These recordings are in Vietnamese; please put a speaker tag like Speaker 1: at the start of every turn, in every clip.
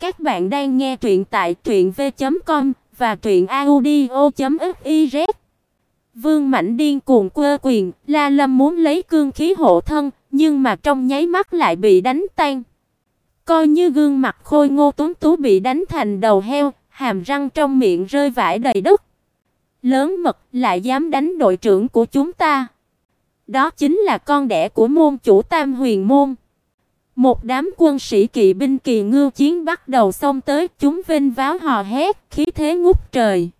Speaker 1: Các bạn đang nghe truyện tại truyệnv.com và truyệnaudio.fiz. Vương Mạnh điên cuồng quơ quyền, La Lâm muốn lấy cương khí hộ thân, nhưng mà trong nháy mắt lại bị đánh tan. Coi như gương mặt khôi ngô tuấn tú bị đánh thành đầu heo, hàm răng trong miệng rơi vãi đầy đất. Lớn mật lại dám đánh đội trưởng của chúng ta. Đó chính là con đẻ của môn chủ Tam Huyền môn. Một đám quân sĩ kỵ binh kỳ ngưu chiến bắt đầu xông tới, chúng vênh váo hò hét, khí thế ngút trời.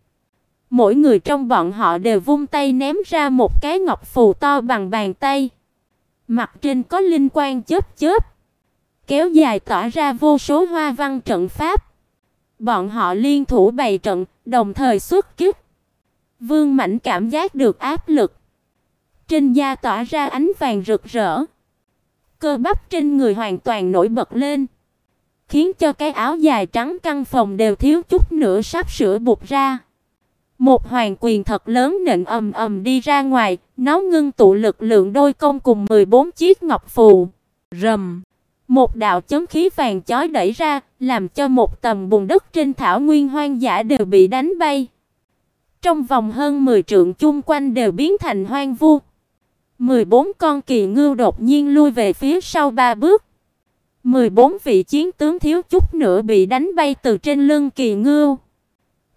Speaker 1: Mỗi người trong bọn họ đều vung tay ném ra một cái ngọc phù to bằng bàn tay. Mặt trên có linh quang chớp chớp, kéo dài tỏa ra vô số hoa văn trận pháp. Bọn họ liên thủ bày trận, đồng thời xuất kích. Vương Mạnh cảm giác được áp lực. Trên da tỏa ra ánh vàng rực rỡ. Cơ bắp trên người hoàn toàn nổi bật lên, khiến cho cái áo dài trắng căng phòng đều thiếu chút nữa sắp sửa bục ra. Một hoàng quyền thật lớn nện ầm ầm đi ra ngoài, nó ngưng tụ lực lượng đôi công cùng 14 chiếc ngọc phù. Rầm, một đạo chấn khí vàng chói đẩy ra, làm cho một tầng bùn đất trên thảo nguyên hoang dã đều bị đánh bay. Trong vòng hơn 10 trượng chung quanh đều biến thành hoang vu. 14 con kỳ ngưu đột nhiên lui về phía sau ba bước. 14 vị chiến tướng thiếu chút nữa bị đánh bay từ trên lưng kỳ ngưu.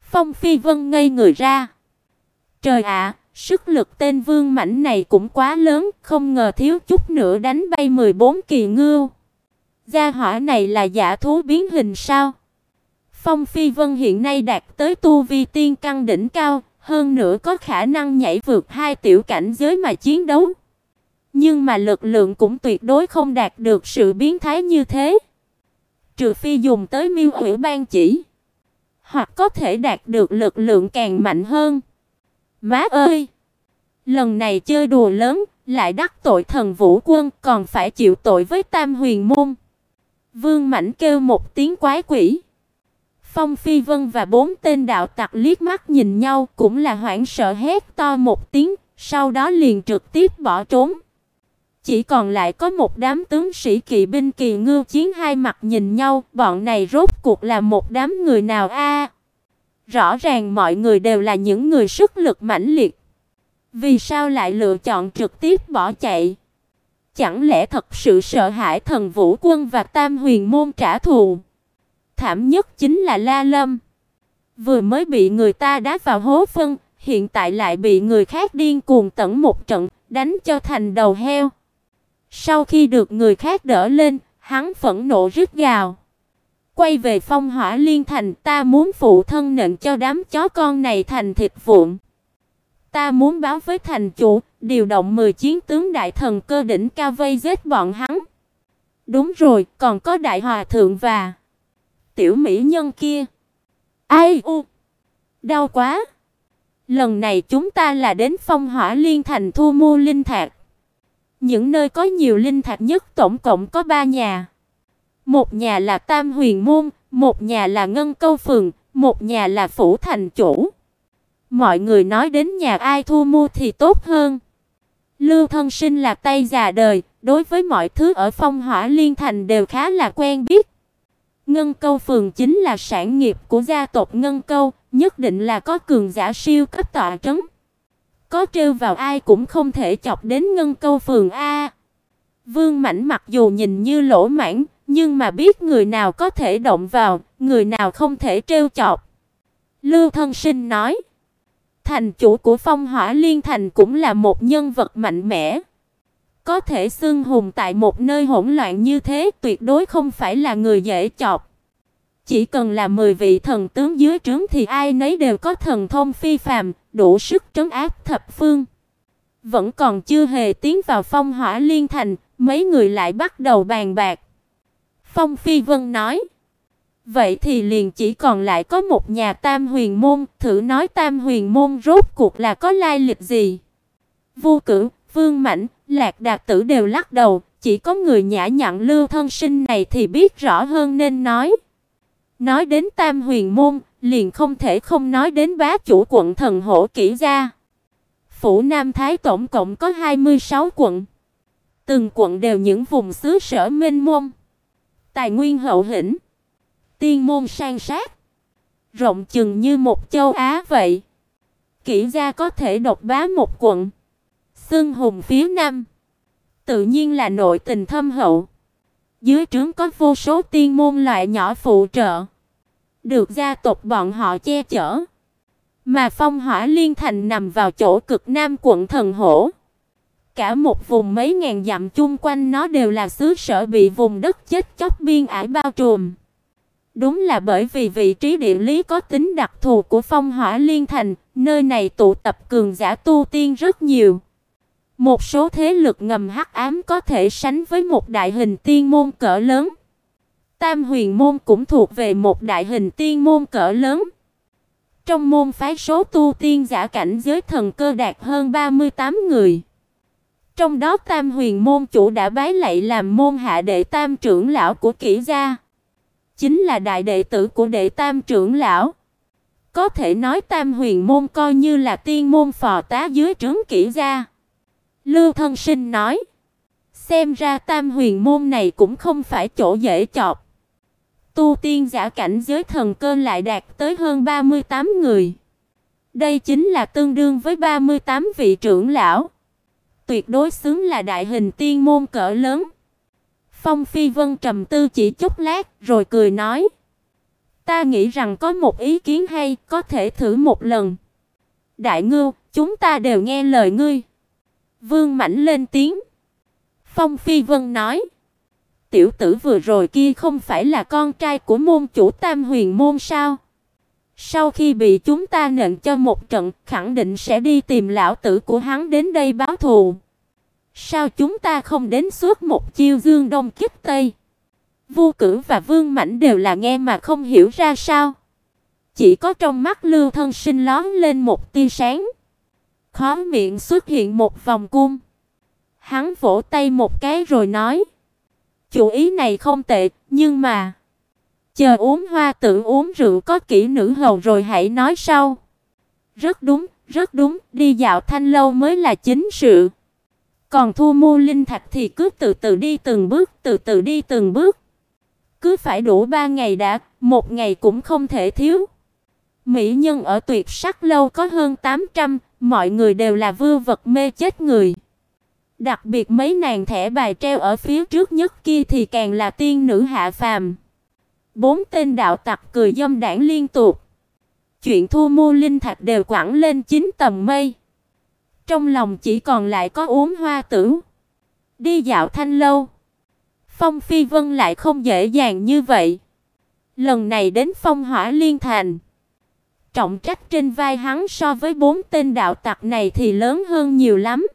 Speaker 1: Phong Phi Vân ngây người ra. Trời ạ, sức lực tên vương mãnh này cũng quá lớn, không ngờ thiếu chút nữa đánh bay 14 kỳ ngưu. Gia hỏa này là giả thú biến hình sao? Phong Phi Vân hiện nay đạt tới tu vi tiên căn đỉnh cao, hơn nữa có khả năng nhảy vượt hai tiểu cảnh giới mà chiến đấu. Nhưng mà lực lượng cũng tuyệt đối không đạt được sự biến thái như thế. Trừ phi dùng tới Miêu Ủy ban chỉ, hoặc có thể đạt được lực lượng càng mạnh hơn. Má ơi, lần này chơi đùa lớn, lại đắc tội thần Vũ Quân, còn phải chịu tội với Tam Huyền môn. Vương Mãnh kêu một tiếng quái quỷ. Phong Phi Vân và bốn tên đạo tặc liếc mắt nhìn nhau, cũng là hoảng sợ hét to một tiếng, sau đó liền trực tiếp bỏ trốn. Chỉ còn lại có một đám tướng sĩ kỵ binh kỳ ngưu chiến hai mặt nhìn nhau, bọn này rốt cuộc là một đám người nào a? rõ ràng mọi người đều là những người sức lực mãnh liệt. Vì sao lại lựa chọn trực tiếp bỏ chạy? Chẳng lẽ thật sự sợ hãi thần Vũ Quân và Tam Huyền môn trả thù? Thảm nhất chính là La Lâm. Vừa mới bị người ta đá vào hố phân, hiện tại lại bị người khác điên cuồng tẩn một trận, đánh cho thành đầu heo. Sau khi được người khác đỡ lên, hắn phẫn nộ rít gào. Quay về Phong Hỏa Liên thành, ta muốn phụ thân nện cho đám chó con này thành thịt vụn. Ta muốn báo với thành chủ, điều động 10 chiến tướng đại thần cơ đỉnh cao vây giết bọn hắn. Đúng rồi, còn có đại hòa thượng và tiểu mỹ nhân kia. Ai u, đau quá. Lần này chúng ta là đến Phong Hỏa Liên thành thu mua linh thạch. Những nơi có nhiều linh thạch nhất tổng cộng có 3 nhà. Một nhà là Tam Huyền môn, một nhà là Ngân Câu phường, một nhà là phủ thành chủ. Mọi người nói đến nhà ai thu mua thì tốt hơn. Lưu Thân Sinh là tay già đời, đối với mọi thứ ở Phong Hỏa Liên thành đều khá là quen biết. Ngân Câu phường chính là sản nghiệp của gia tộc Ngân Câu, nhất định là có cường giả siêu cấp tọa trấn. Có trêu vào ai cũng không thể chọc đến Ngân Câu phường a. Vương Mãnh mặc dù nhìn như lỗ mãng, nhưng mà biết người nào có thể động vào, người nào không thể trêu chọc. Lưu Thân Sinh nói, thành chủ của Phong Hỏa Liên Thành cũng là một nhân vật mạnh mẽ. Có thể xưng hùng tại một nơi hỗn loạn như thế, tuyệt đối không phải là người dễ chọc. Chỉ cần là 10 vị thần tướng dưới trướng thì ai nấy đều có thần thông phi phàm, đủ sức trấn áp thập phương. Vẫn còn chưa hề tiến vào Phong Hỏa Liên Thành, mấy người lại bắt đầu bàn bạc. Phong Phi Vân nói: "Vậy thì liền chỉ còn lại có một nhà Tam Huyền môn, thử nói Tam Huyền môn rốt cuộc là có lai lịch gì?" Vu Cử, Vương Mạnh, Lạc Đạt Tử đều lắc đầu, chỉ có người nhã nhặn Lưu Thân Sinh này thì biết rõ hơn nên nói. Nói đến Tam Huyền môn, liền không thể không nói đến bá chủ quận Thần Hổ Kỷ gia. Phủ Nam Thái tổng cộng có 26 quận. Từng quận đều những vùng xứ sở mênh mông, tài nguyên hậu hĩnh, Tiên môn san sát, rộng chừng như một châu Á vậy. Kỷ gia có thể độc bá một quận, tương hùng phía nam, tự nhiên là nội tình thâm hậu. Dưới trướng có vô số tiên môn loại nhỏ phụ trợ, được gia tộc bọn họ che chở. Mà Phong Hỏa Liên Thành nằm vào chỗ cực nam quận Thần Hổ. Cả một vùng mấy ngàn dặm chung quanh nó đều là xứ sở bị vùng đất chết chóc biên ải bao trùm. Đúng là bởi vì vị trí địa lý có tính đặc thù của Phong Hỏa Liên Thành, nơi này tụ tập cường giả tu tiên rất nhiều. Một số thế lực ngầm hắc ám có thể sánh với một đại hình tiên môn cỡ lớn. Tam Huyền môn cũng thuộc về một đại hình tiên môn cỡ lớn. Trong môn phái số tu tiên giả cảnh giới thần cơ đạt hơn 38 người. Trong đó Tam Huyền môn chủ đã bái lạy làm môn hạ đệ tam trưởng lão của Kỷ gia, chính là đại đệ tử của đệ tam trưởng lão. Có thể nói Tam Huyền môn coi như là tiên môn phò tá dưới trướng Kỷ gia. Lưu Thân Sinh nói, xem ra Tam Huyền môn này cũng không phải chỗ dễ chọc. Tu tiên giả cảnh giới thần cơ lại đạt tới hơn 38 người. Đây chính là tương đương với 38 vị trưởng lão. Tuyệt đối xứng là đại hình tiên môn cỡ lớn. Phong Phi Vân trầm tư chỉ chút lát, rồi cười nói: "Ta nghĩ rằng có một ý kiến hay, có thể thử một lần." Đại Ngưu, chúng ta đều nghe lời ngươi. Vương Mãnh lên tiếng. Phong Phi Vân nói: tiểu tử vừa rồi kia không phải là con trai của môn chủ Tam Huyền môn sao? Sau khi bị chúng ta nện cho một trận, khẳng định sẽ đi tìm lão tử của hắn đến đây báo thù. Sao chúng ta không đến suốt một chiêu dương đông kích tây? Vu Cử và Vương Mãnh đều là nghe mà không hiểu ra sao. Chỉ có trong mắt Lưu Thân Sinh lóe lên một tia sáng. Khóe miệng xuất hiện một vòng cung. Hắn vỗ tay một cái rồi nói: Chủ ý này không tệ, nhưng mà chờ uống hoa tự uống rượu có kỹ nữ hầu rồi hãy nói sau. Rất đúng, rất đúng, đi dạo thanh lâu mới là chính sự. Còn thu mua linh thạch thì cứ từ từ đi từng bước, từ từ đi từng bước. Cứ phải đủ ba ngày đã, một ngày cũng không thể thiếu. Mỹ nhân ở Tuyệt Sắc lâu có hơn 800, mọi người đều là vưu vật mê chết người. Đặc biệt mấy nàng thẻ bài treo ở phía trước nhất kia thì càng là tiên nữ hạ phàm. Bốn tên đạo tặc cười dâm đảng liên tục. Chuyện thu mua linh thạch đều quẳng lên chín tầng mây. Trong lòng chỉ còn lại có uống hoa tử. Đi dạo thanh lâu. Phong Phi Vân lại không dễ dàng như vậy. Lần này đến Phong Hỏa Liên Thành. Trọng trách trên vai hắn so với bốn tên đạo tặc này thì lớn hơn nhiều lắm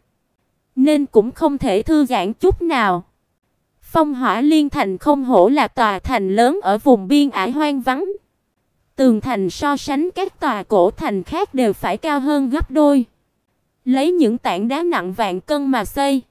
Speaker 1: nên cũng không thể thư giãn chút nào. Phong Hỏa Liên Thành không hổ là tòa thành lớn ở vùng biên ải hoang vắng. Tường thành so sánh các tòa cổ thành khác đều phải cao hơn gấp đôi. Lấy những tảng đá nặng vạn cân mà xây,